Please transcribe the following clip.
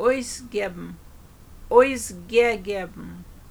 ausgeben, ausgegeben.